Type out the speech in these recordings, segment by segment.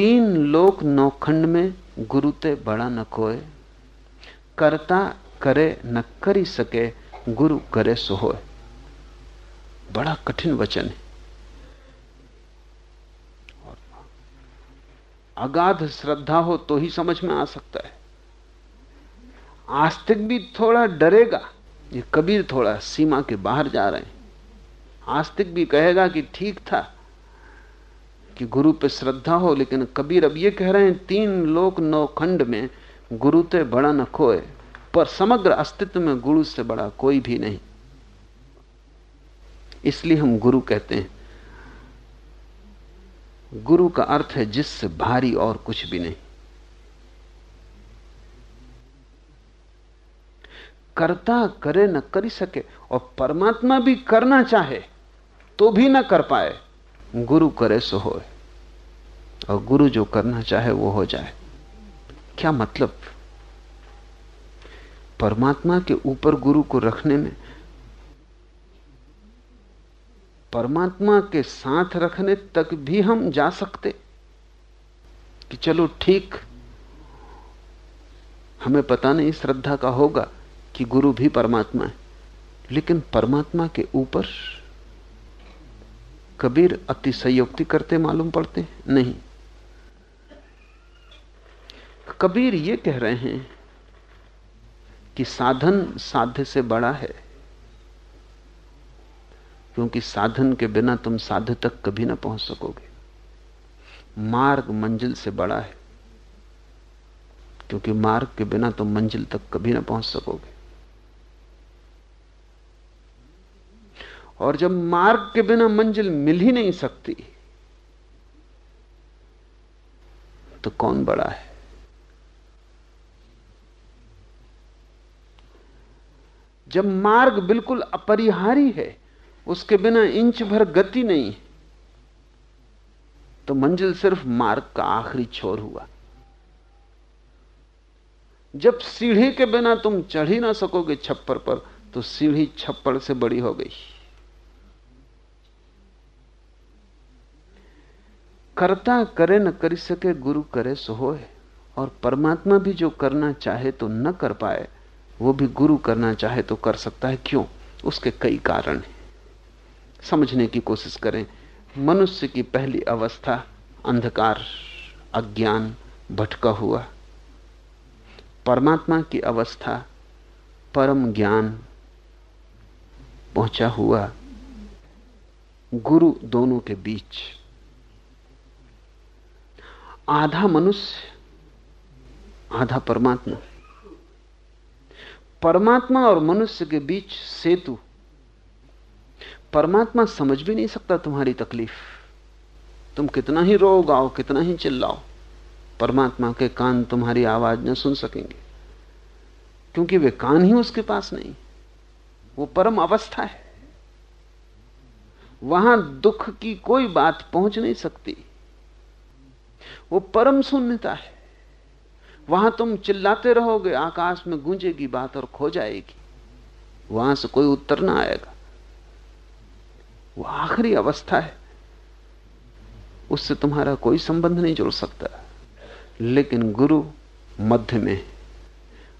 तीन लोक नौखंड में गुरु ते बड़ा न कोय करता करे न करी सके, गुरु करे सोहोय बड़ा कठिन वचन है। अगाध श्रद्धा हो तो ही समझ में आ सकता है। आस्तिक भी थोड़ा डरेगा, ये कबीर थोड़ा सीमा के बाहर जा रहे हैं। आस्तिक भी कहेगा कि ठीक था कि गुरु पे श्रद्धा हो, लेकिन कबीर अब ये कह रहे हैं, तीन लोक नौ खंड में गुरु ते बड़ा न खोए, पर समग्र अस्तित्व में गुरु से बड़ा कोई भी नहीं। इसलिए हम गुरु कहते हैं। गुरु का अर्थ है जिससे भारी और कुछ भी नहीं। करता करे न कर सके, और परमात्मा भी करना चाहे तो भी ना कर पाए। गुरु करे सो होए। और गुरु जो करना चाहे वो हो जाए। क्या मतलब? परमात्मा के ऊपर गुरु को रखने में, परमात्मा के साथ रखने तक भी हम जा सकते? कि चलो ठीक, हमें पता नहीं, श्रद्धा का होगा कि गुरु भी परमात्मा है। लेकिन परमात्मा के ऊपर कबीर अति अतिशयोक्ति करते मालूम पड़ते? नहीं। कबीर ये कह रहे हैं कि साधन साध्य से बड़ा है, क्योंकि साधन के बिना तुम साध्य तक कभी ना पहुँच सकोगे। मार्ग मंजिल से बड़ा है, क्योंकि मार्ग के बिना तुम मंजिल तक कभी ना पहुँच सकोगे। और जब मार्ग के बिना मंजिल मिल ही नहीं सकती तो कौन बड़ा है? जब मार्ग बिल्कुल अपरिहारी है, उसके बिना इंच भर गति नहीं तो मंजिल सिर्फ़ मार्ग का आखिरी छोर हुआ। जब सीढ़ी के बिना तुम चढ़ ही ना सकोगे छप्पर पर तो सीढ़ी छप्पर से बड़ी हो गई। करता करे न कर सके, गुरु करे सो होए। और परमात्मा भी जो करना चाहे तो न कर पाए, वो भी गुरु करना चाहे तो कर सकता है। क्यों? उसके कई कारण हैं। समझने की कोशिश करें। मनुष्य की पहली अवस्था, अंधकार, अज्ञान, भटका हुआ। परमात्मा की अवस्था, परम ज्ञान पहुँचा हुआ। गुरु दोनों के बीच आधा मनुष्य, आधा परमात्मा। परमात्मा और मनुष्य के बीच सेतु। परमात्मा समझ भी नहीं सकता तुम्हारी तकलीफ़। तुम कितना ही रो गाओ, कितना ही चिल्लाओ, परमात्मा के कान तुम्हारी आवाज़ न सुन सकेंगे। क्योंकि वे कान ही उसके पास नहीं, वो परम अवस्था है। वहाँ दुख की कोई बात पहुँच नहीं सकती। वो परम शून्यता है। वहाँ तुम चिल्लाते रहोगे, आकाश में गूंजेगी बात और खो जाएगी। वहाँ से कोई उत्तर ना आएगा। वो आखिरी अवस्था है। उससे तुम्हारा कोई संबंध नहीं जुड़ सकता। लेकिन गुरु मध्य में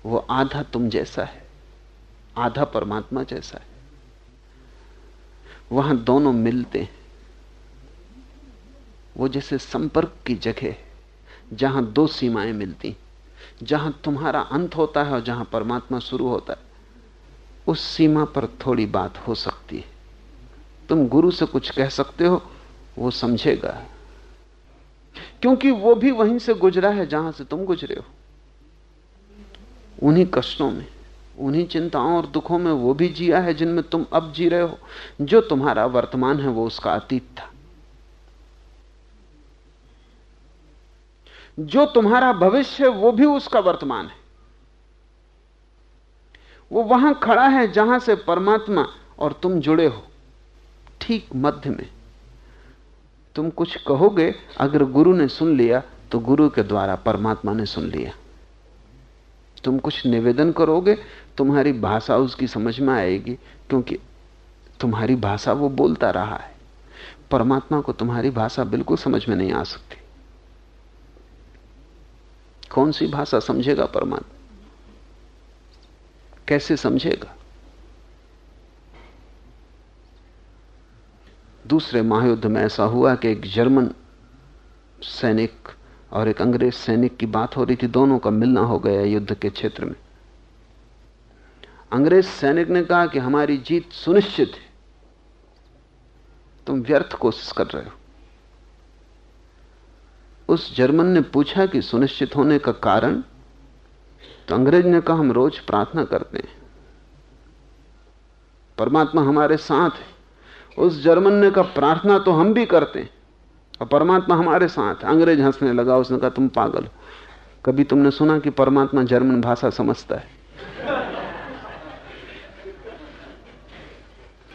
वो आधा तुम जैसा है। आधा परमात्मा जैसा है। वहाँ दोनों मिलते हैं। वो जैसे संपर्क की जगह है, जहाँ दो सीमाएँ मिलती जहाँ तुम्हारा अंत होता है और जहाँ परमात्मा शुरू होता है, उस सीमा पर थोड़ी बात हो सकती है। तुम गुरु से कुछ कह सकते हो, वो समझेगा। क्योंकि वो भी वहीं से गुजरा है, जहाँ से तुम गुजरे हो। उन्हीं कष्टों में, उन्हीं चिंताओं और दुखों में वो भी जिया है जिनमें तुम अब जी रहे हो। जो तुम्हारा वर्तमान है, वो उसका अतीत था। जो तुम्हारा भविष्य है, वो भी उसका वर्तमान है। वो वहाँ खड़ा है जहाँ से परमात्मा और तुम जुड़े हो, ठीक मध्य में। तुम कुछ कहोगे, अगर गुरु ने सुन लिया तो गुरु के द्वारा परमात्मा ने सुन लिया। तुम कुछ निवेदन करोगे, तुम्हारी भाषा उसकी समझ में आएगी, क्योंकि तुम्हारी भाषा वो बोलता रहा है। परमात्मा को तुम्हारी भाषा बिल्कुल समझ में नहीं आ सकती। कौन सी भाषा समझेगा परमात्मा? कैसे समझेगा? दूसरे महायुद्ध में ऐसा हुआ कि एक जर्मन सैनिक और एक अंग्रेज़ सैनिक की बात हो रही थी। दोनों का मिलना हो गया युद्ध के क्षेत्र में। अंग्रेज़ सैनिक ने कहा कि हमारी जीत सुनिश्चित है। तुम व्यर्थ कोशिश कर रहे हो। उस जर्मन ने पूछा कि सुनिश्चित होने का कारण? तो अंग्रेज़ ने कहा, हम रोज प्रार्थना करते हैं। परमात्मा हमारे साथ है। उस जर्मन ने कहा, प्रार्थना तो हम भी करते हैं। और परमात्मा हमारे साथ है। अंग्रेज़ हंसने लगा, उसने कहा, तुम पागल हो। कभी तुमने सुना कि परमात्मा जर्मन भाषा समझता है?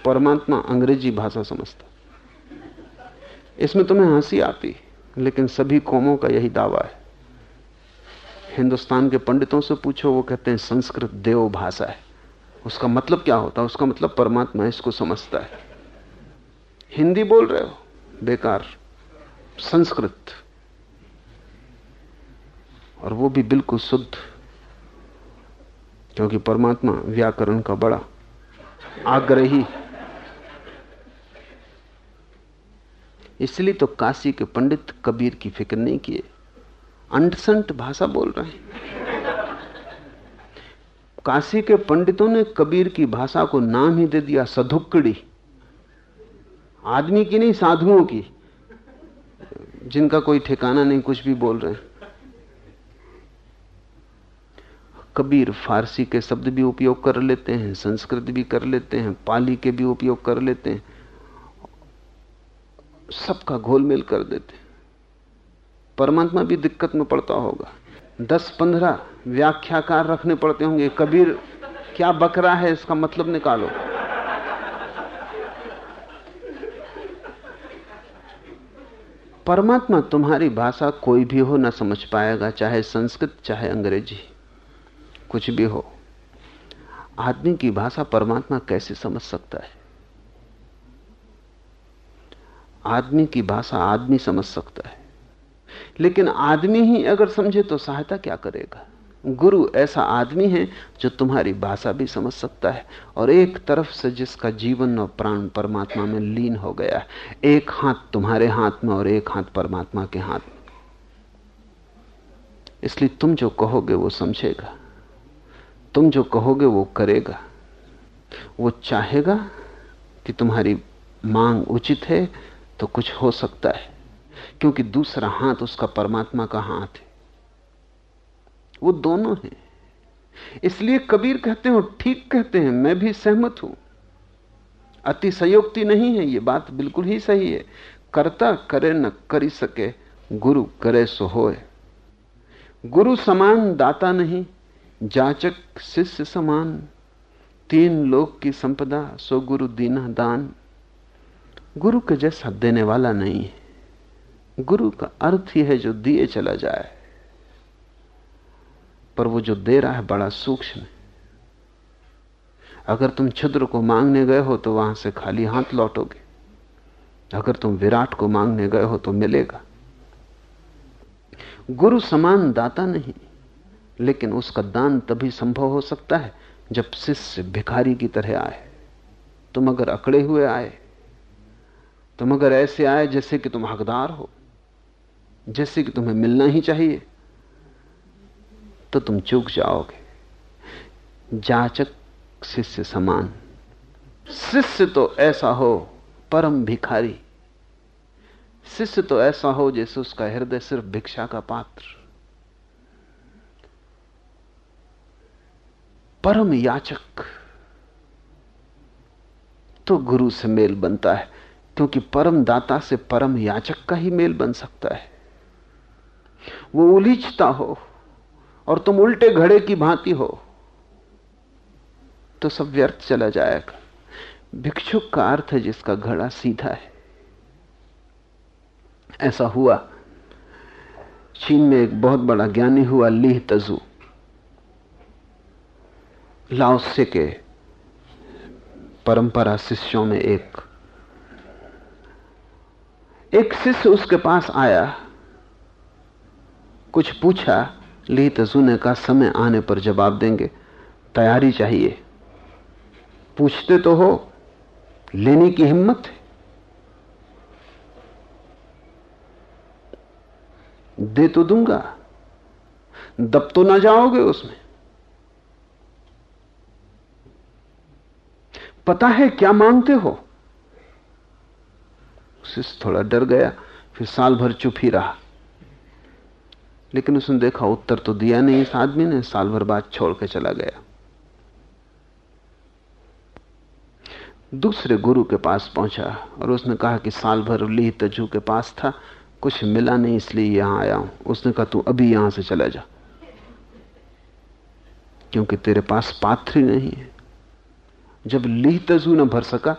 परमात्मा अंग्रेज़ी भाषा समझता इसमें तुम्हें हँसी आती लेकिन सभी कौमों का यही दावा है। हिंदुस्तान के पंडितों से पूछो, वो कहते हैं, संस्कृत देव भाषा है। उसका मतलब क्या होता है? उसका मतलब परमात्मा इसको समझता है। हिंदी बोल रहे हो? बेकार। संस्कृत। और वो भी बिल्कुल शुद्ध, क्योंकि परमात्मा व्याकरण का बड़ा आग्रही इसलिए तो काशी के पंडित कबीर की फ़िक्र नहीं किए। अंटसंट भाषा बोल रहे हैं। काशी के पंडितों ने कबीर की भाषा को नाम ही दे दिया, सधुक्कड़ी। आदमी की नहीं, साधुओं की। जिनका कोई ठिकाना नहीं, कुछ भी बोल रहे हैं। कबीर फारसी के शब्द भी उपयोग कर लेते हैं, संस्कृत भी कर लेते हैं, पाली के भी उपयोग कर लेते हैं। सबका घोलमेल कर देते। परमात्मा भी दिक्कत में पड़ता होगा। दस पंद्रह व्याख्याकार रखने पड़ते होंगे, कबीर, क्या बकरा है इसका मतलब निकालो। परमात्मा तुम्हारी भाषा कोई भी हो ना समझ पाएगा, चाहे संस्कृत, चाहे अंग्रेज़ी, कुछ भी हो। आदमी की भाषा परमात्मा कैसे समझ सकता है? आदमी की भाषा आदमी समझ सकता है। लेकिन आदमी ही अगर समझे तो सहायता क्या करेगा? गुरु ऐसा आदमी है जो तुम्हारी भाषा भी समझ सकता है और एक तरफ़ से जिसका जीवन और प्राण परमात्मा में लीन हो गया है, एक हाथ तुम्हारे हाथ में और एक हाथ परमात्मा के हाथ में। इसलिए तुम जो कहोगे वो समझेगा, तुम जो कहोगे वो करेगा, वो चाहेगा कि तुम्हारी मांग उचित है तो कुछ हो सकता है, क्योंकि दूसरा हाथ उसका परमात्मा का हाथ है। वो दोनों हैं। इसलिए कबीर कहते हो ठीक कहते हैं, मैं भी सहमत हूँ। अति अतिशयोक्ति नहीं है, ये बात बिल्कुल ही सही है। करता करे न करी सके, गुरु करे सो होए। गुरु समान, दाता नहीं, जाचक, शिष्य समान। तीन लोक की संपदा, सो गुरु दीना दान। गुरु के जैसा देने वाला नहीं है। गुरु का अर्थ ही है जो दिए चला जाए। पर वो जो दे रहा है बड़ा सूक्ष्म है। अगर तुम छुद्र को मांगने गए हो तो वहाँ से खाली हाथ लौटोगे। अगर तुम विराट को मांगने गए हो तो मिलेगा। गुरु समान दाता नहीं, लेकिन उसका दान तभी संभव हो सकता है जब शिष्य भिखारी की तरह आए। तुम अगर अकड़े हुए आए तुम अगर ऐसे आए जैसे कि तुम हकदार हो, जैसे कि तुम्हें मिलना ही चाहिए तो तुम चूक जाओगे। जाचक शिष्य समान। शिष्य तो ऐसा हो, परम भिखारी। शिष्य तो ऐसा हो जैसे उसका हृदय सिर्फ़ भिक्षा का पात्र। परम याचक तो गुरु से मेल बनता है। क्योंकि परम दाता से परम याचक का ही मेल बन सकता है। वो उलीचता हो और तुम उल्टे घड़े की भांति हो तो सब व्यर्थ चला जाएगा। भिक्षुक का अर्थ है जिसका घड़ा सीधा है। ऐसा हुआ। चीन में एक बहुत बड़ा ज्ञानी हुआ, लीह तजू। लाओसे के परंपरा शिष्यों में एक एक शिष्य उसके पास आया, कुछ पूछा ली तजू ने का समय आने पर जवाब देंगे, तैयारी चाहिए। पूछते तो हो, लेने की हिम्मत है? दे तो दूँगा, दब तो ना जाओगे उसमें। पता है क्या मांगते हो? शिष्य थोड़ा डर गया, फिर साल भर चुप ही रहा। लेकिन उसने देखा उत्तर तो दिया नहीं इस आदमी ने, साल भर बाद छोड़ के चला गया। दूसरे गुरु के पास पहुँचा और उसने कहा कि साल भर ली तजू के पास था, कुछ मिला नहीं इसलिए यहाँ आया हूँ। उसने कहा, तू अभी यहाँ से चला जा, क्योंकि तेरे पास पात्र नहीं है। जब ली तजू न भर सका,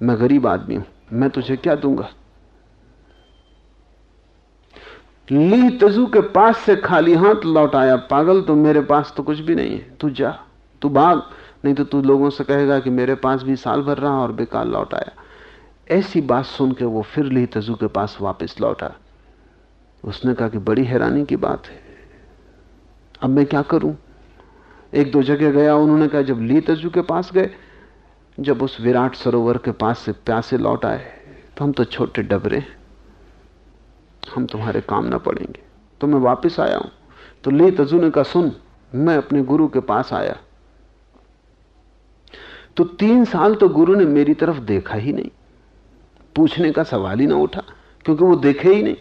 मैं गरीब आदमी हूँ मैं तुझे क्या दूँगा? ली तजू के पास से खाली हाथ लौट आया, पागल तो मेरे पास तो कुछ भी नहीं है। तू जा, तू भाग, नहीं तो तू लोगों से कहेगा कि मेरे पास भी साल भर रहा और बेकार लौट आया। ऐसी बात सुन के वो फिर ली तजू के पास वापस लौटा। उसने कहा कि बड़ी हैरानी की बात है। अब मैं क्या करूँ? एक दो जगह गया, उन्होंने कहा, जब ली तजू के पास गए जब उस विराट सरोवर के पास से प्यासे लौट आए तो हम तो छोटे डबरे हम तुम्हारे काम ना पड़ेंगे। तो मैं वापस आया हूँ। तो ले तजू ने कहा सुन, मैं अपने गुरु के पास आया। तो तीन साल तो गुरु ने मेरी तरफ़ देखा ही नहीं। पूछने का सवाल ही ना उठा, क्योंकि वो देखे ही नहीं।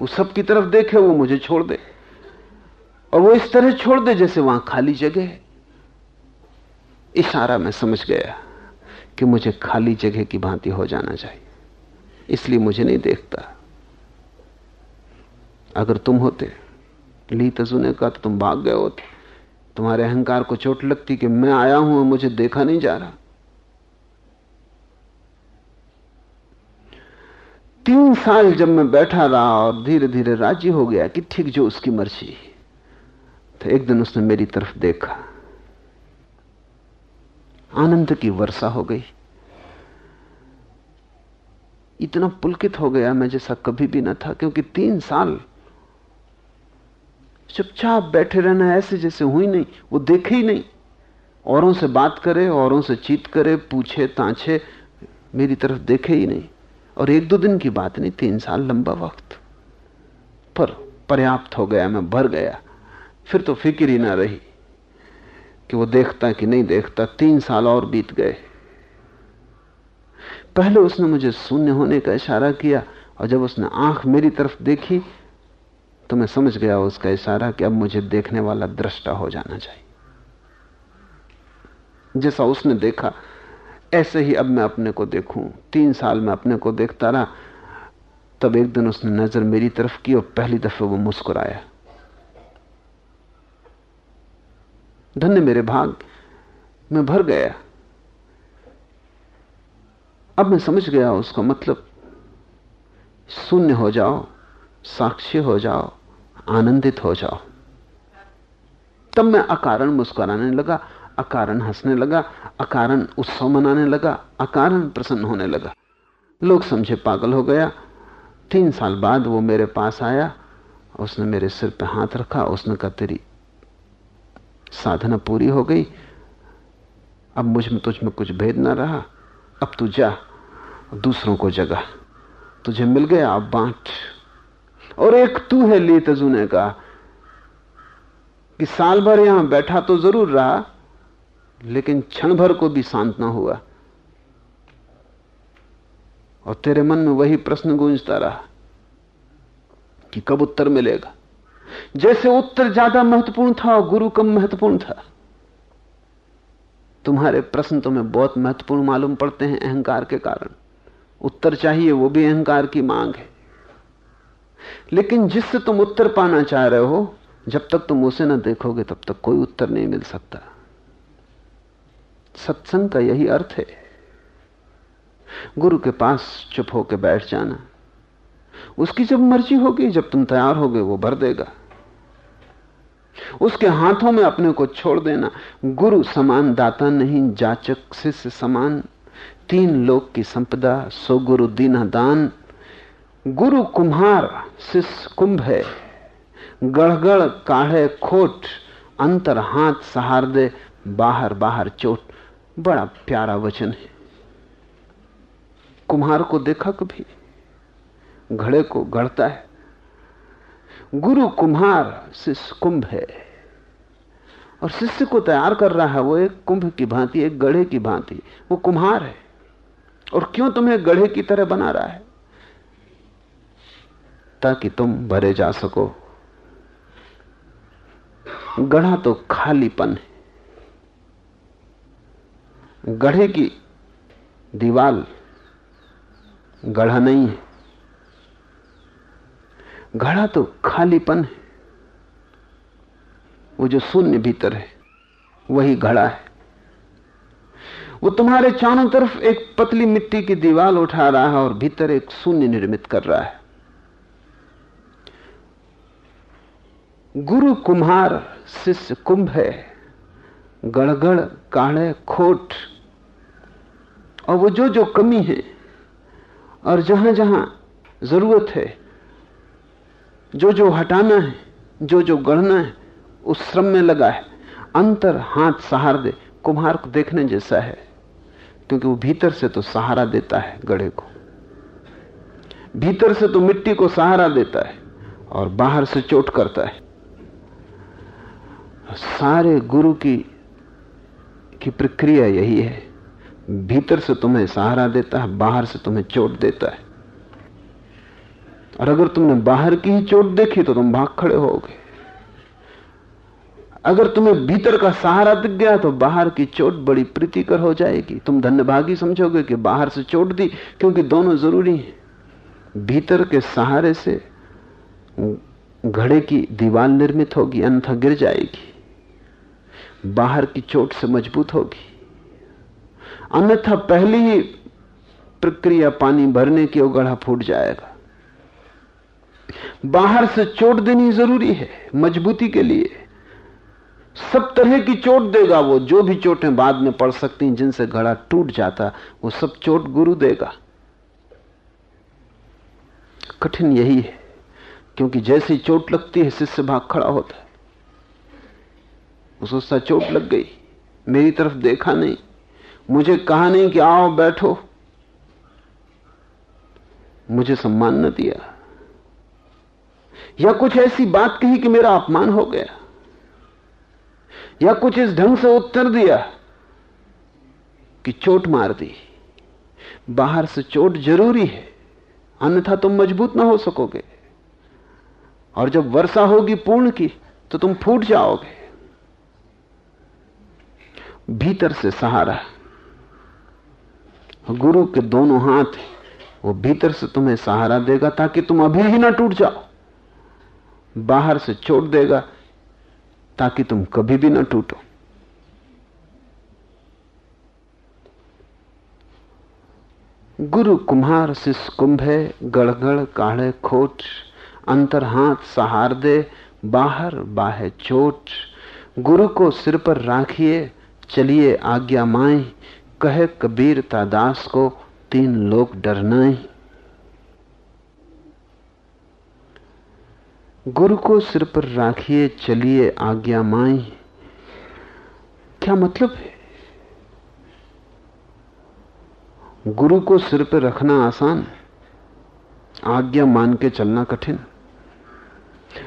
वो सबकी तरफ़ देखे, वो मुझे छोड़ दे। और वो इस तरह छोड़ दे जैसे वहाँ खाली जगह है। इशारा मैं समझ गया कि मुझे खाली जगह की भांति हो जाना चाहिए। इसलिए मुझे नहीं देखता। अगर तुम होते, ली तजू ने कहा तो तुम भाग गए होते। तुम्हारे अहंकार को चोट लगती कि मैं आया हूँ मुझे देखा नहीं जा रहा। तीन साल जब मैं बैठा रहा और धीरे धीरे राज़ी हो गया कि ठीक जो उसकी मर्ज़ी। तो एक दिन उसने मेरी तरफ़ देखा। आनंद की वर्षा हो गई। इतना पुलकित हो गया मैं जैसा कभी भी न था, क्योंकि तीन साल चुपचाप बैठे रहना ऐसे जैसे हुई नहीं, वो देखे ही नहीं। औरों से बात करे, औरों से चीत करे, पूछे, ताछे, मेरी तरफ़ देखे ही नहीं। और एक दो दिन की बात नहीं, तीन साल लंबा वक्त। पर पर्याप्त हो गया, मैं भर गया। फिर तो फ़िक्र ही ना रही। कि वो देखता कि नहीं देखता, तीन साल और बीत गए। पहले उसने मुझे शून्य होने का इशारा किया और जब उसने आँख मेरी तरफ़ देखी तो मैं समझ गया उसका इशारा कि अब मुझे देखने वाला दृष्टा हो जाना चाहिए। जैसा उसने देखा, ऐसे ही अब मैं अपने को देखूँ। तीन साल में अपने को देखता रहा, तब एक दिन उसने नज़र मेरी तरफ़ की और पहली दफे वो मुस्कुराया। धन्य मेरे भाग, मैं भर गया। अब मैं समझ गया उसका मतलब शून्य हो जाओ, साक्षी हो जाओ, आनंदित हो जाओ। तब मैं अकारण मुस्कुराने लगा, अकारण हंसने लगा, अकारण उत्सव मनाने लगा, अकारण प्रसन्न होने लगा। लोग समझे पागल हो गया। तीन साल बाद वो मेरे पास आया, उसने मेरे सिर पे हाथ रखा, उसने कहा, तेरी साधना पूरी हो गई। अब मुझमें तुझ में कुछ भेद ना रहा। अब तू जा, दूसरों को जगा। तुझे मिल गया अब बांट। और एक तू है ली तजू ने कहा कि साल भर यहाँ बैठा तो ज़रूर रहा, लेकिन क्षण भर को भी शांत ना हुआ। और तेरे मन में वही प्रश्न गूंजता रहा, कि कब उत्तर मिलेगा? जैसे उत्तर ज़्यादा महत्वपूर्ण था और गुरु कम महत्वपूर्ण था। तुम्हारे प्रश्न तुम्हें बहुत महत्वपूर्ण मालूम पड़ते हैं अहंकार के कारण। उत्तर चाहिए, वो भी अहंकार की मांग है। लेकिन जिससे तुम उत्तर पाना चाह रहे हो, जब तक तुम उसे ना देखोगे, तब तक कोई उत्तर नहीं मिल सकता। सत्संग का यही अर्थ है। गुरु के पास चुप होकर बैठ जाना। उसकी जब मर्ज़ी होगी, जब तुम तैयार होगे, वो भर देगा। उसके हाथों में अपने को छोड़ देना। गुरु समान, दाता नहीं, जाचक, शिष्य समान। तीन लोक की संपदा, सो गुरु दीना दान। गुरु कुम्हार, शिष्य कुंभ है। गढ़गढ़, काढ़े, खोट, अंतर हाथ सहार दे बाहर बाहर, चोट। बड़ा प्यारा वचन है। कुम्हार को देखा कभी? घड़े को गढ़ता है। गुरु कुम्हार शिष्य कुंभ है। और शिष्य को तैयार कर रहा है, वो एक कुंभ की भांति, एक गढ़े की भांति। वो कुम्हार है। और क्यों तुम्हें गढ़े की तरह बना रहा है? ताकि तुम भरे जा सको। गढ़ा तो खालीपन है। गढ़े की दीवाल गढ़ा नहीं है। गढ़ा तो खालीपन है। वो जो शून्य भीतर है, वही घड़ा है। वो तुम्हारे चारों तरफ़ एक पतली मिट्टी की दीवार उठा रहा है और भीतर एक शून्य निर्मित कर रहा है। गुरु कुम्हार शिष्य कुंभ है, गड़गड़, काढ़े, खोट, और वो जो जो कमी है और जहाँ जहाँ ज़रूरत है जो जो हटाना है, जो जो गढ़ना है, उस श्रम में लगा है। अंतर हाथ सहार दे कुम्हार को देखने जैसा है, क्योंकि वो भीतर से तो सहारा देता है गढ़े को। भीतर से तो मिट्टी को सहारा देता है और बाहर से चोट करता है। सारे गुरु की की प्रक्रिया यही है। भीतर से तुम्हें सहारा देता है, बाहर से तुम्हें चोट देता है। और अगर तुमने बाहर की ही चोट देखी तो तुम भाग खड़े होगे। अगर तुम्हें भीतर का सहारा दिख गया तो बाहर की चोट बड़ी प्रीतिकर हो जाएगी। तुम धन्यभागी समझोगे कि बाहर से चोट दी, क्योंकि दोनों ज़रूरी हैं। भीतर के सहारे से घड़े की दीवार निर्मित होगी, अन्यथा गिर जाएगी। बाहर की चोट से मज़बूत होगी। अन्यथा पहली ही प्रक्रिया पानी भरने की गढ़ा फूट जाएगा। बाहर से चोट देनी ज़रूरी है, मजबूती के लिए। सब तरह की चोट देगा वो, जो भी चोटें बाद में पड़ सकती जिनसे घड़ा टूट जाता, वो सब चोट गुरु देगा। कठिन यही है, क्योंकि जैसी चोट लगती है, शिष्य भाग खड़ा होता है। सोचता, चोट लग गई, मेरी तरफ़ देखा नहीं, मुझे कहा नहीं कि आओ, बैठो। मुझे सम्मान न दिया। या कुछ ऐसी बात कही कि मेरा अपमान हो गया? या कुछ इस ढंग से उत्तर दिया कि चोट मार दी? बाहर से चोट ज़रूरी है, अन्यथा तुम मज़बूत ना हो सकोगे। और जब वर्षा होगी पूर्ण की तो तुम फूट जाओगे। भीतर से सहारा। गुरु के दोनों हाथ वो भीतर से तुम्हें सहारा देगा ताकि तुम अभी ही ना टूट जाओ। बाहर से चोट देगा ताकि तुम कभी भी ना टूटो। गुरु कुम्हार शिष्य कुंभ गड़गड़, काढ़े, खोट, अंतर हाथ, सहार दे, बाहर बाहे चोट। गुरु को सिर पर राखिए, चलिए आज्ञा माए कहे कबीर तादास को तीन लोग डरनाए गुरु को सिर पर राखिए, चलिए, आज्ञा माए। क्या मतलब है? गुरु को सिर पर रखना आसान आज्ञा मान के चलना कठिन।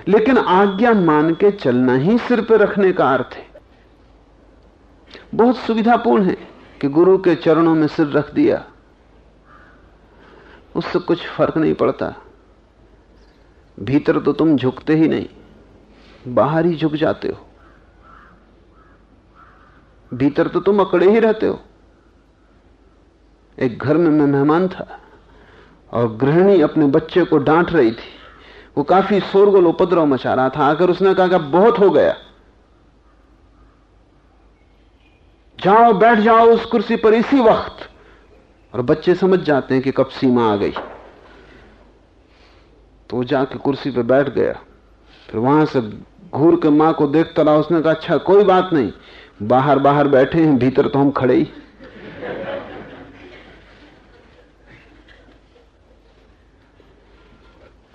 लेकिन आज्ञा मान के चलना ही सिर पर रखने का अर्थ है। बहुत सुविधापूर्ण है कि गुरु के चरणों में सिर रख दिया। उससे कुछ फ़र्क नहीं पड़ता। भीतर तो तुम झुकते ही नहीं, बाहर ही झुक जाते हो। भीतर तो तुम अकड़े ही रहते हो। एक घर में मैं मेहमान था और गृहिणी अपने बच्चे को डांट रही थी। वो काफ़ी शोरगोल उपद्रव मचा रहा था। आकर उसने कहा कि बहुत हो गया। जाओ, बैठ जाओ उस कुर्सी पर इसी वक्त। और बच्चे समझ जाते हैं कि कब सीमा आ गई। तो जाके कुर्सी पे बैठ गया। फिर वहाँ से घूर के माँ को देखता रहा, उसने कहा अच्छा कोई बात नहीं, बाहर बाहर बैठे हैं, भीतर तो हम खड़े ही।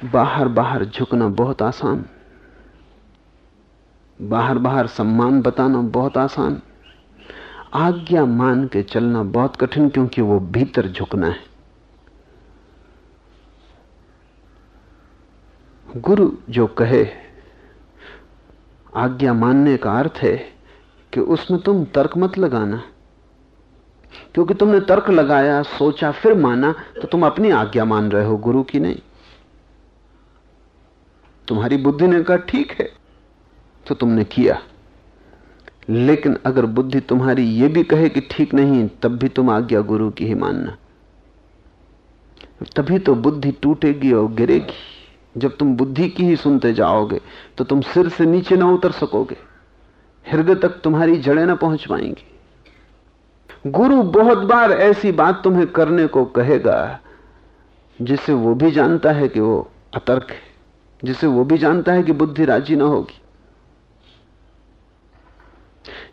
बाहर बाहर झुकना बहुत आसान। बाहर बाहर सम्मान बताना बहुत आसान। आज्ञा मान के चलना बहुत कठिन, क्योंकि वो भीतर झुकना है। गुरु जो कहे, आज्ञा मानने का अर्थ है कि उसमें तुम तर्क मत लगाना। क्योंकि तुमने तर्क लगाया, सोचा, फिर माना तो तुम अपनी आज्ञा मान रहे हो गुरु की नहीं। तुम्हारी बुद्धि ने कहा, ठीक है। तो तुमने किया। लेकिन अगर बुद्धि तुम्हारी यह भी कहे कि ठीक नहीं, तब भी तुम आज्ञा गुरु की ही मानना। तभी तो बुद्धि टूटेगी और गिरेगी। जब तुम बुद्धि की ही सुनते जाओगे तो तुम सिर से नीचे ना उतर सकोगे। हृदय तक तुम्हारी जड़ें ना पहुँच पाएँगी। गुरु बहुत बार ऐसी बात तुम्हें करने को कहेगा, जिसे वो भी जानता है कि वो अतर्क है, जिसे वो भी जानता है कि बुद्धि राज़ी ना होगी।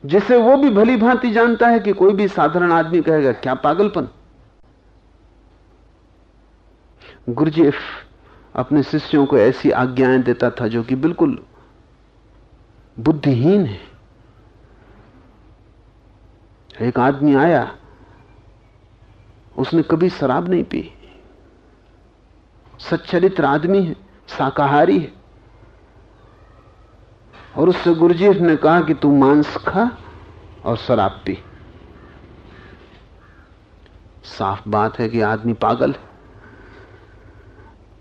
जिसे वो भी भली भांति जानता है कि कोई भी साधारण आदमी कहेगा, क्या पागलपन? गुरुजीफ अपने शिष्यों को ऐसी आज्ञाएँ देता था जो कि बिल्कुल बुद्धिहीन है। एक आदमी आया, उसने कभी शराब नहीं पी। सच्चरित्र आदमी है, शाकाहारी है। और उससे गुरुजीफ ने कहा कि तू मांस खा और शराब पी। साफ़ बात है कि आदमी पागल है।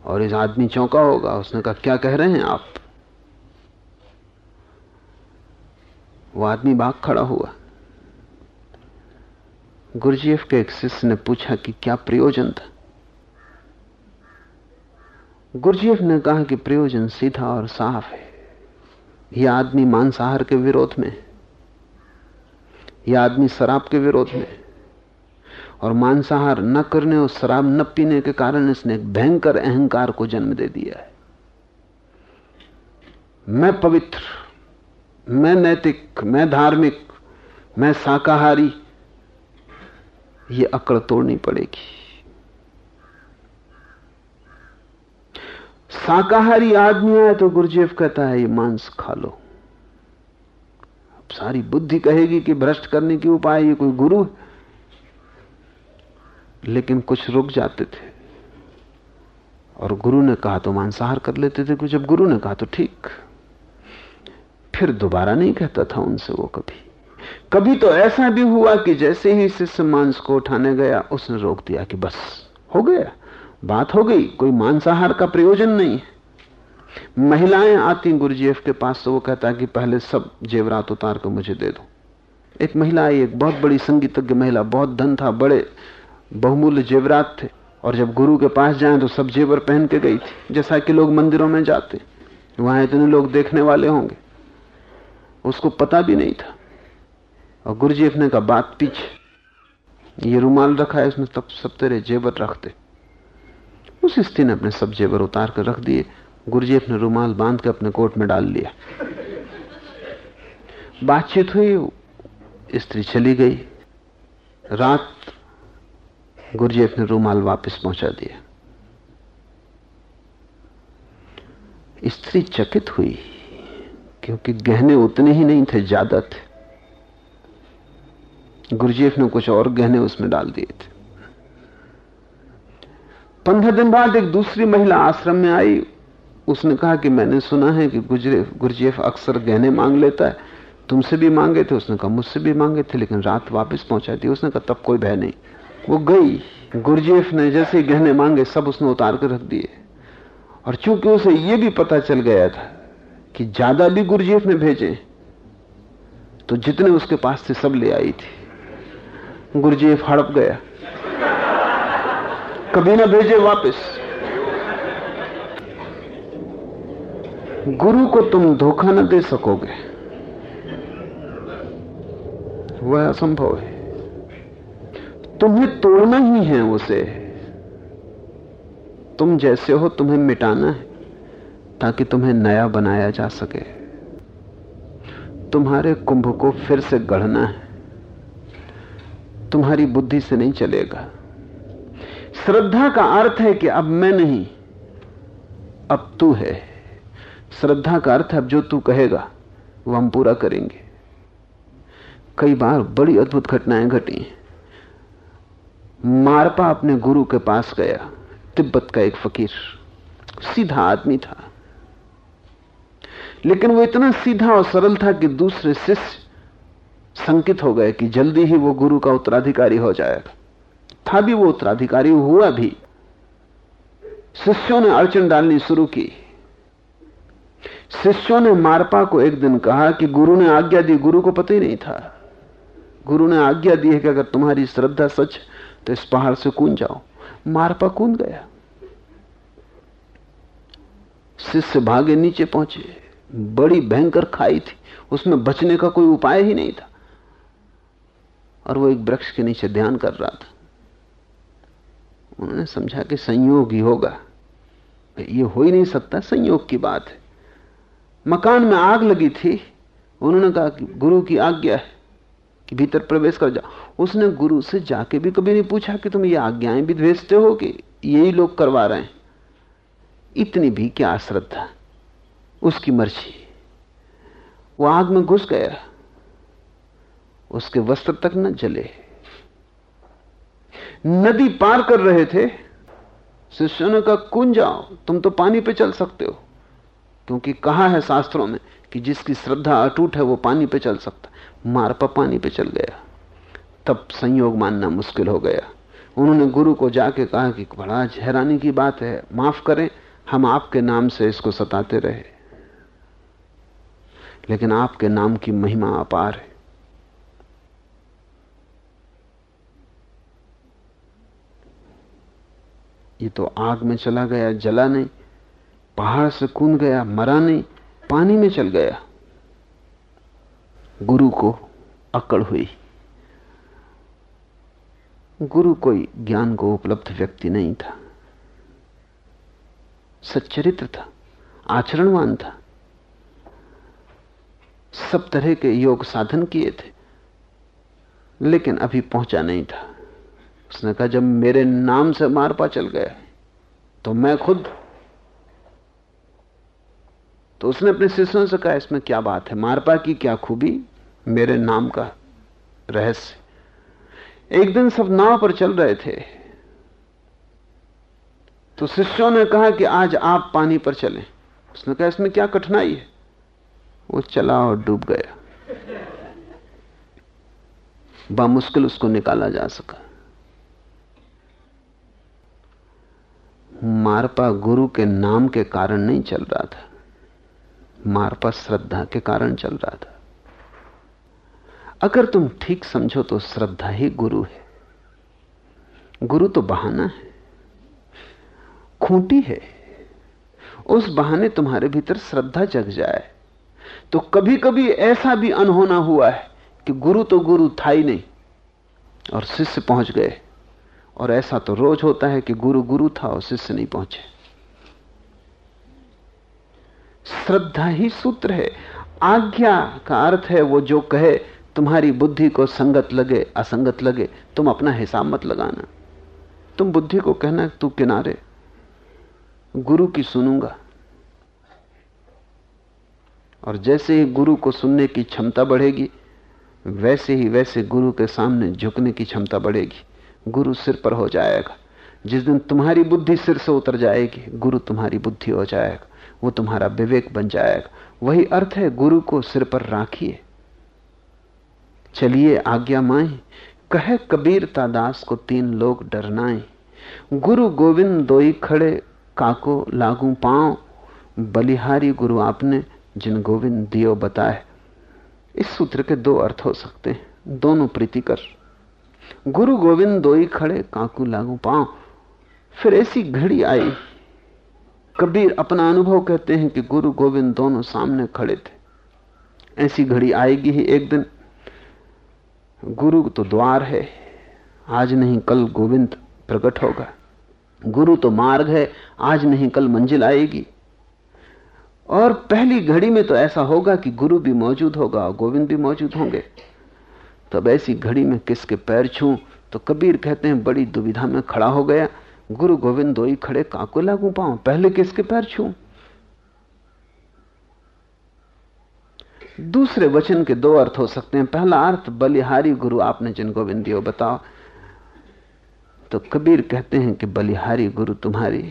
और इस आदमी चौंका होगा। उसने कहा, क्या कह रहे हैं आप? वो आदमी बाग खड़ा हुआ। गुरुजीएफ के एक शिष्य ने पूछा कि क्या प्रयोजन था? गुरुजीएफ ने कहा कि प्रयोजन सीधा और साफ़ है। यह आदमी मांसाहार के विरोध में यह आदमी शराब के विरोध में और मांसाहार न करने और शराब न पीने के कारण इसने एक भयंकर अहंकार को जन्म दे दिया है। मैं पवित्र, मैं नैतिक, मैं धार्मिक, मैं शाकाहारी, ये अकड़ तोड़नी पड़ेगी। शाकाहारी आदमी है तो गुरुजेव कहता है, ये मांस खा लो। अब सारी बुद्धि कहेगी कि भ्रष्ट करने की उपाय, ये कोई गुरु लेकिन कुछ रुक जाते थे। और गुरु ने कहा तो मांसाहार कर लेते थे जब गुरु ने कहा तो ठीक। फिर दोबारा नहीं कहता था उनसे वो कभी। कभी तो ऐसा भी हुआ कि जैसे ही शिष्य मांस को उठाने गया, उसने रोक दिया कि बस, हो गया। बात हो गई, कोई मांसाहार का प्रयोजन नहीं महिलाएँ आती गुरुजीएफ के पास तो वो कहता कि पहले सब जेवरात उतार कर मुझे दे दो। एक महिला आई एक बहुत बड़ी संगीतज्ञ महिला, बहुत धन था, बड़े बहुमूल्य जेवरात थे। और जब गुरु के पास जाए तो सब जेवर पहन के गई थी। जैसा कि लोग मंदिरों में जाते वहाँ इतने लोग देखने वाले होंगे। उसको पता भी नहीं था। और गुरुजीएफ ने कहा, बात पीछे। ये रुमाल रखा है उसमें तब सब तेरे जेवर रखते उस स्त्री ने अपने सब जेवर उतार कर रख दिए। गुरुजी अपने रुमाल बाँध के अपने कोट में डाल लिया। बातचीत हुई, स्त्री चली गई। रात गुरुजी ने रूमाल वापस पहुँचा दिया स्त्री चकित हुई, क्योंकि गहने उतने ही नहीं थे, ज़्यादा थे। गुरुजीफ ने कुछ और गहने उसमें डाल दिए थे। पंद्रह दिन बाद एक दूसरी महिला आश्रम में आई। उसने कहा कि मैंने सुना है कि गुरजेफ अक्सर गहने मांग लेता है। तुमसे भी मांगे थे, उसने कहा मुझसे भी मांगे थे, लेकिन रात वापस पहुँचा दी। उसने कहा, तब कोई भय नहीं। वो गई, गुरजेफ ने जैसे गहने मांगे, सब उसने उतार कर रख दिए। और चूँकि उसे यह भी पता चल गया था कि ज़्यादा भी गुरजेफ ने भेजे तो जितने उसके पास थे सब ले आई थी। गुरजेफ हड़प गया। कभी ना भेजे वापस। गुरु को तुम धोखा न दे सकोगे। वह असंभव है। तुम्हें तोड़ना ही है उसे तुम जैसे हो तुम्हें मिटाना है, ताकि तुम्हें नया बनाया जा सके। तुम्हारे कुंभ को फिर से गढ़ना है। तुम्हारी बुद्धि से नहीं चलेगा। श्रद्धा का अर्थ है कि अब मैं नहीं, अब तू है। श्रद्धा का अर्थ अब जो तू कहेगा, वो हम पूरा करेंगे। कई बार बड़ी अद्भुत घटनाएँ घटी मारपा अपने गुरु के पास गया, तिब्बत का एक फकीर। सीधा आदमी था। लेकिन वो इतना सीधा और सरल था कि दूसरे शिष्य संकित हो गए कि जल्दी ही वो गुरु का उत्तराधिकारी हो जाएगा था भी वो उत्तराधिकारी, हुआ भी। शिष्यों ने अड़चन डालनी शुरू की। शिष्यों ने मारपा को एक दिन कहा कि गुरु ने आज्ञा दी, गुरु को पता ही नहीं था। गुरु ने आज्ञा दी है कि अगर तुम्हारी श्रद्धा सच तो इस पहाड़ से कूद जाओ। मारपा कूद गया। शिष्य भागे नीचे पहुँचे। बड़ी भयंकर खाई थी। उसमें बचने का कोई उपाय ही नहीं था। और वो एक वृक्ष के नीचे ध्यान कर रहा था। उन्होंने समझा कि संयोग ही होगा। ये हो ही नहीं सकता। संयोग की बात है। मकान में आग लगी थी। उन्होंने कहा कि गुरु की आज्ञा है कि भीतर प्रवेश कर जाओ। उसने गुरु से जाके भी कभी नहीं पूछा कि तुम ये आज्ञाएँ भी भेजते हो कि यही लोग करवा रहे हैं। इतनी भी क्या श्रद्धा। उसकी मर्ज़ी। वो आग में घुस गया। उसके वस्त्र तक न जले। नदी पार कर रहे थे। शिष्यों ने कहा कुंज, जाओ, तुम तो पानी पे चल सकते हो। क्योंकि कहा है शास्त्रों में कि जिसकी श्रद्धा अटूट है, वो पानी पे चल सकता मारपा पानी पे चल गया। तब संयोग मानना मुश्किल हो गया। उन्होंने गुरु को जाके कहा कि बड़ा हैरानी की बात है, माफ़ करें, हम आपके नाम से इसको सताते रहे। लेकिन आपके नाम की महिमा अपार है। ये तो आग में चला गया, जला नहीं, पहाड़ से कूद गया, मरा नहीं, पानी में चल गया। गुरु को अकड़ हुई। गुरु कोई ज्ञान को उपलब्ध व्यक्ति नहीं था। सच्चरित्र था, आचरणवान था। सब तरह के योग साधन किए थे, लेकिन अभी पहुँचा नहीं था। उसने कहा, जब मेरे नाम से मारपा चल गया तो मैं खुद। तो उसने अपने शिष्यों से कहा, इसमें क्या बात है? मारपा की क्या खूबी? मेरे नाम का रहस्य। एक दिन सब नाव पर चल रहे थे। तो शिष्यों ने कहा कि आज आप पानी पर चलें। उसने कहा, इसमें क्या कठिनाई है? वो चला और डूब गया। बामुश्किल उसको निकाला जा सका। मारपा गुरु के नाम के कारण नहीं चल रहा था। मारपा श्रद्धा के कारण चल रहा था। अगर तुम ठीक समझो तो श्रद्धा ही गुरु है। गुरु तो बहाना है। खूंटी है। उस बहाने तुम्हारे भीतर श्रद्धा जग जाए। तो कभी कभी ऐसा भी अनहोना हुआ है कि गुरु तो गुरु था ही नहीं और शिष्य पहुँच गए। और ऐसा तो रोज होता है कि गुरु गुरु था और शिष्य नहीं पहुँचे। श्रद्धा ही सूत्र है। आज्ञा का अर्थ है वो जो कहे तुम्हारी बुद्धि को संगत लगे, असंगत लगे, तुम अपना हिसाब मत लगाना। तुम बुद्धि को कहना, तू किनारे, गुरु की सुनूँगा। और जैसे ही गुरु को सुनने की क्षमता बढ़ेगी, वैसे ही वैसे गुरु के सामने झुकने की क्षमता बढ़ेगी। गुरु सिर पर हो जाएगा। जिस दिन तुम्हारी बुद्धि सिर से उतर जाएगी, गुरु तुम्हारी बुद्धि हो जाएगा। वो तुम्हारा विवेक बन जाएगा। वही अर्थ है, गुरु को सिर पर राखिए। चलिए आज्ञा माए। कहे कबीर तादास को तीन लोग डरनाए। गुरु गोविंद दोई खड़े, काको लागू पाँव। बलिहारी गुरु आपने जिन गोविंद दियो बताए। इस सूत्र के दो अर्थ हो सकते हैं, दोनों प्रीतिकर। गुरु गोविंद दोई खड़े, काकू लागू पाँव। फिर ऐसी घड़ी आई। कबीर अपना अनुभव कहते हैं कि गुरु गोविंद दोनों सामने खड़े थे। ऐसी घड़ी आएगी ही एक दिन। गुरु तो द्वार है, आज नहीं कल गोविंद प्रकट होगा। गुरु तो मार्ग है, आज नहीं कल मंजिल आएगी। और पहली घड़ी में तो ऐसा होगा कि गुरु भी मौजूद होगा और गोविंद भी मौजूद होंगे। तब ऐसी घड़ी में किसके पैर छू तो कबीर कहते हैं, बड़ी दुविधा में खड़ा हो गया। गुरु गोविंद दो ही खड़े, काको लागू पाऊँ? पहले किसके पैर छू? दूसरे वचन के दो अर्थ हो सकते हैं। पहला अर्थ, बलिहारी गुरु आपने जिन गोविंद दियो बताओ तो कबीर कहते हैं कि बलिहारी गुरु तुम्हारी,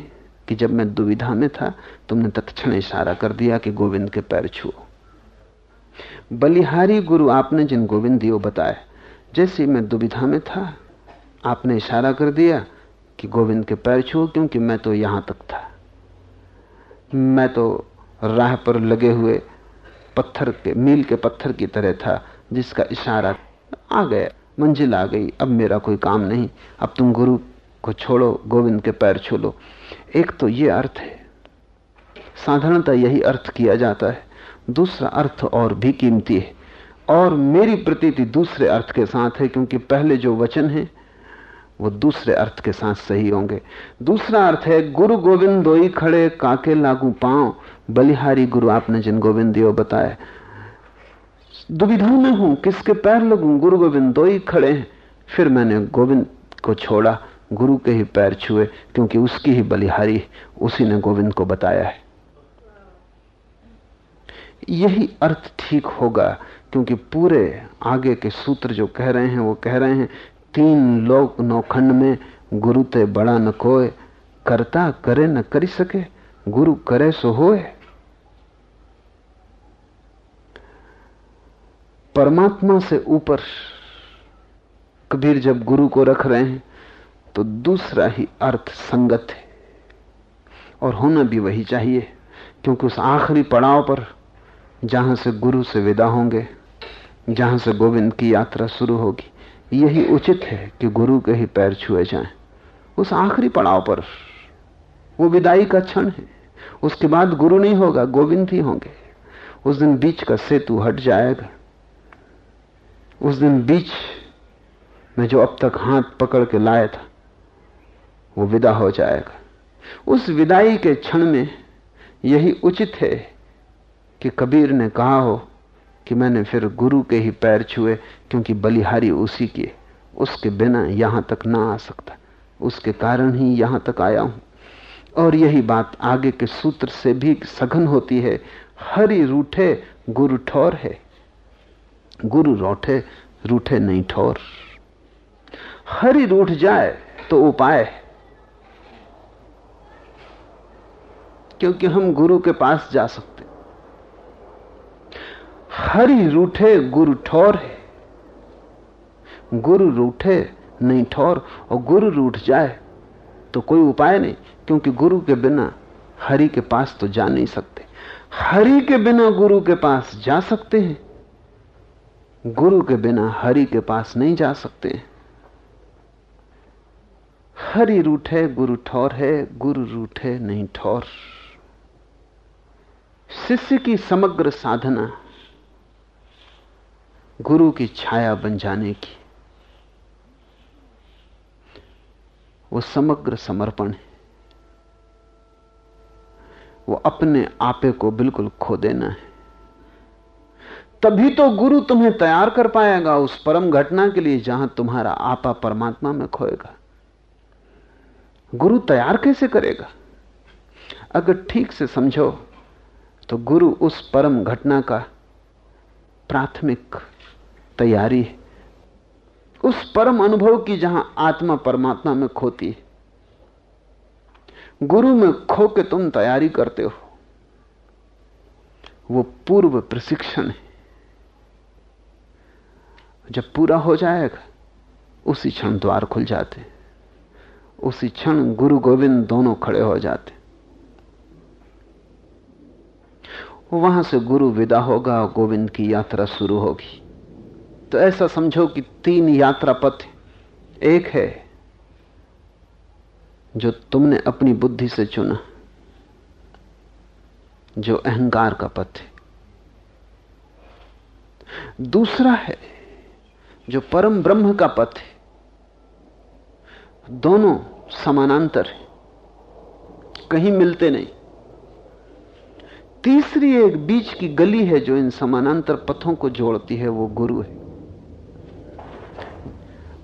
कि जब मैं दुविधा में था, तुमने तत्क्षण इशारा कर दिया कि गोविंद के पैर छुओ। बलिहारी गुरु आपने जिन गोविंद दियो बताए, जैसे मैं दुविधा में था, आपने इशारा कर दिया कि गोविंद के पैर छुओ, क्योंकि मैं तो यहाँ तक था। मैं तो राह पर लगे हुए पत्थर के, मील के पत्थर की तरह था, जिसका इशारा आ गया। मंजिल आ गई। अब मेरा कोई काम नहीं। अब तुम गुरु को छोड़ो, गोविंद के पैर छू एक तो ये अर्थ है। साधारणतः यही अर्थ किया जाता है। दूसरा अर्थ और भी कीमती है। और मेरी प्रतीति दूसरे अर्थ के साथ है, क्योंकि पहले जो वचन है वो दूसरे अर्थ के साथ सही होंगे। दूसरा अर्थ है, गुरु गोविंद दो ही खड़े काके लागू पाँव। बलिहारी गुरु आपने जिन गोविंद दियो बताए। दुविधा में हूँ, किसके पैर लगूं? गुरु गोविंद दो ही खड़े हैं। फिर मैंने गोविंद को छोड़ा। गुरु के ही पैर छुए, क्योंकि उसकी ही बलिहारी उसी ने गोविंद को बताया है। यही अर्थ ठीक होगा, क्योंकि पूरे आगे के सूत्र जो कह रहे हैं, वो कह रहे हैं तीन लोग नौखंड में गुरु ते बड़ा न कोय करता करे न करी सके, गुरु करे सो होए। परमात्मा से ऊपर कबीर जब गुरु को रख रहे हैं तो दूसरा ही अर्थ संगत है। और होना भी वही चाहिए, क्योंकि उस आखिरी पड़ाव पर जहाँ से गुरु से विदा होंगे, जहाँ से गोविंद की यात्रा शुरू होगी। यही उचित है कि गुरु के ही पैर छुए जाएँ। उस आखिरी पड़ाव पर वो विदाई का क्षण है। उसके बाद गुरु नहीं होगा, गोविंद ही होंगे। उस दिन बीच का सेतु हट जाएगा। उस दिन बीच में जो अब तक हाथ पकड़ के लाया था, वो विदा हो जाएगा। उस विदाई के क्षण में यही उचित है कि कबीर ने कहा हो कि मैंने फिर गुरु के ही पैर छुए, क्योंकि बलिहारी उसी की, उसके बिना यहाँ तक ना आ सकता। उसके कारण ही यहाँ तक आया हूँ। और यही बात आगे के सूत्र से भी सघन होती है। हरि रूठे, गुरु ठोर है। गुरु रोठे, रूठे नहीं ठोर। हरि रूठ जाए तो उपाय क्योंकि हम गुरु के पास जा सकते हरि रूठे गुरु ठोर है। गुरु रूठे नहीं ठोर और गुरु रूठ जाए तो कोई उपाय नहीं, क्योंकि गुरु के बिना हरि के पास तो जा नहीं सकते। हरि के बिना गुरु के पास जा सकते हैं। गुरु के बिना हरि के पास नहीं जा सकते हैं। हरि रूठे गुरु ठौर है, गुरु रूठे नहीं ठौर। शिष्य की समग्र साधना गुरु की छाया बन जाने की। वो समग्र समर्पण है। वो अपने आपे को बिल्कुल खो देना है। तभी तो गुरु तुम्हें तैयार कर पाएगा उस परम घटना के लिए जहाँ तुम्हारा आपा परमात्मा में खोएगा। गुरु तैयार कैसे करेगा? अगर ठीक से समझो तो गुरु उस परम घटना का प्राथमिक तैयारी है। उस परम अनुभव की जहाँ आत्मा परमात्मा में खोती है। गुरु में खो के तुम तैयारी करते हो। वो पूर्व प्रशिक्षण है। जब पूरा हो जाएगा, उसी क्षण द्वार खुल जाते उसी क्षण गुरु गोविंद दोनों खड़े हो जाते वहाँ से गुरु विदा होगा, गोविंद की यात्रा शुरू होगी। तो ऐसा समझो कि तीन यात्रा पथ एक है जो तुमने अपनी बुद्धि से चुना, जो अहंकार का पथ है। दूसरा है जो परम ब्रह्म का पथ है। दोनों समानांतर है, कहीं मिलते नहीं। तीसरी एक बीच की गली है जो इन समानांतर पथों को जोड़ती है, वो गुरु है।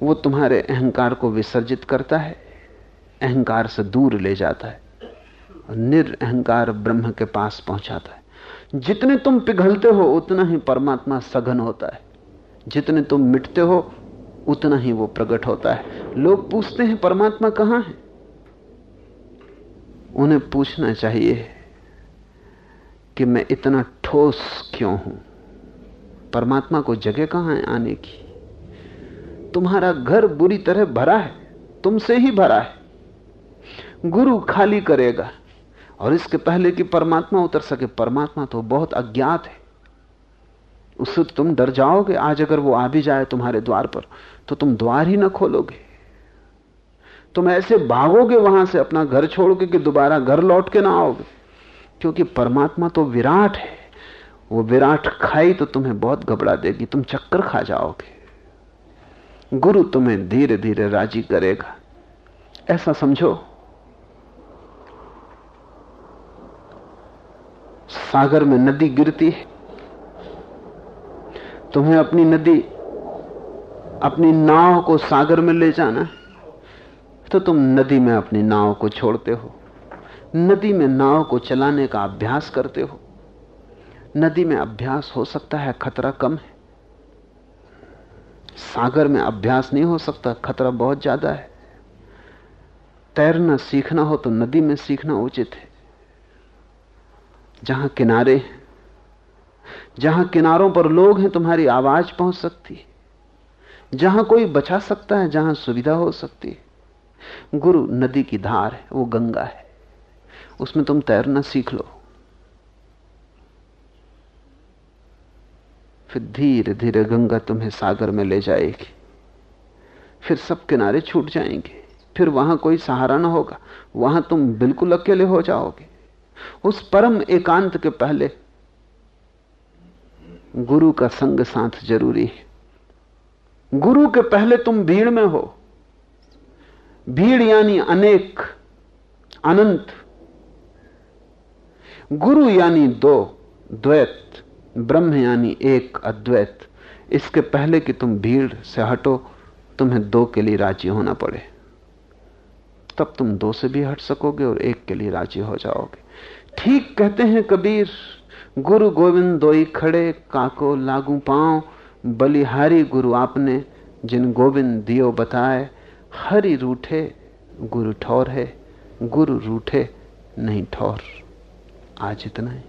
वो तुम्हारे अहंकार को विसर्जित करता है, अहंकार से दूर ले जाता है, और निरअहकार ब्रह्म के पास पहुंचाता है। जितने तुम पिघलते हो, उतना ही परमात्मा सघन होता है। जितने तुम मिटते हो, उतना ही वो प्रकट होता है। लोग पूछते हैं, परमात्मा कहाँ है? उन्हें पूछना चाहिए कि मैं इतना ठोस क्यों हूँ? परमात्मा को जगह कहाँ है आने की? तुम्हारा घर बुरी तरह भरा है, तुमसे ही भरा है। गुरु खाली करेगा, और इसके पहले कि परमात्मा उतर सके, परमात्मा तो बहुत अज्ञात है। उससे तुम डर जाओगे, आज अगर वो आ भी जाए तुम्हारे द्वार पर तो तुम द्वार ही ना खोलोगे। तुम ऐसे भागोगे वहाँ से अपना घर छोड़ के कि दोबारा घर लौट के ना आओगे। क्योंकि परमात्मा तो विराट है, वो विराट खाई तो तुम्हें बहुत घबरा देगी, तुम चक्कर खा जाओगे। गुरु तुम्हें धीरे धीरे राज़ी करेगा। ऐसा समझो। सागर में नदी गिरती है। तुम्हें अपनी नदी, अपनी नाव को सागर में ले जाना तो तुम नदी में अपनी नाव को छोड़ते हो। नदी में नाव को चलाने का अभ्यास करते हो। नदी में अभ्यास हो सकता है, खतरा कम है। सागर में अभ्यास नहीं हो सकता, खतरा बहुत ज़्यादा है। तैरना सीखना हो तो नदी में सीखना उचित है। जहाँ किनारे हैं, जहाँ किनारों पर लोग हैं, तुम्हारी आवाज़ पहुँच सकती है। जहाँ कोई बचा सकता है, जहाँ सुविधा हो सकती है। गुरु नदी की धार है, वो गंगा है। उसमें तुम तैरना सीख लो। फिर धीरे धीरे गंगा तुम्हें सागर में ले जाएगी। फिर सब किनारे छूट जाएँगे। फिर वहाँ कोई सहारा ना होगा। वहाँ तुम बिल्कुल अकेले हो जाओगे। उस परम एकांत के पहले गुरु का संग साथ ज़रूरी है। गुरु के पहले तुम भीड़ में हो। भीड़ यानी अनेक, अनंत। गुरु यानी दो, द्वैत। ब्रह्म यानी एक अद्वैत। इसके पहले कि तुम भीड़ से हटो, तुम्हें दो के लिए राज़ी होना पड़े। तब तुम दो से भी हट सकोगे और एक के लिए राज़ी हो जाओगे। ठीक कहते हैं कबीर, गुरु गोविंद दोई खड़े, काको लागू पाँव, बलिहारी गुरु आपने, जिन गोविंद दियो बताए, हरि रूठे, गुरु ठौर है, गुरु रूठे, नहीं ठौर। आज इतना ही।